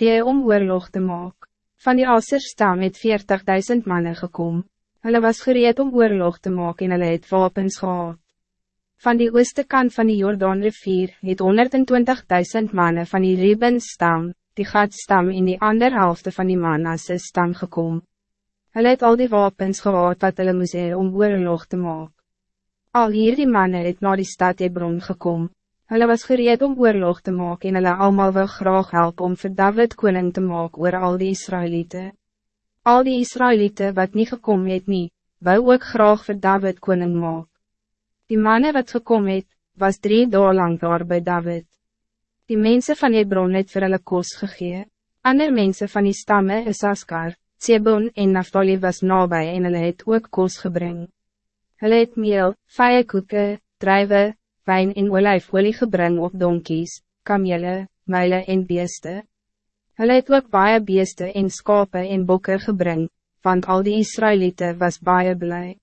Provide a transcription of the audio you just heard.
die om oorlog te maak. Van die Aserstam het 40.000 mannen gekom. Hulle was gereed om oorlog te maak en hulle het wapens gehad. Van die ooste kant van die Jordaanrivier het 120.000 mannen van die Rebenstam, die Gadstam en die ander helft van die Manasse stam gekom. Hulle het al die wapens gehad wat hulle moes hee om oorlog te maak. Al hier die mannen het na die stad Hebron gekom. Hulle was gereed om oorlog te maken en hulle allemaal wil graag helpen om voor David koning te maken oor al die Israëlieten. Al die Israëlieten wat niet gekomen het nie, wou ook graag voor David koning maak. Die mannen wat gekomen het, was drie dagen lang daar bij David. Die mensen van Hebron het vir hulle kos gegee. Ander mensen van die stammen is Askar, Zebon en Naftali was nabij en hulle het ook kos gebring. Hulle het meel, vijie koeken, druiven, wijn en olijfolie gebring op donkies, kamele, muile en beeste. Hulle het ook baie beeste en skape en bokke gebring, want al die Israëlieten was baie blij.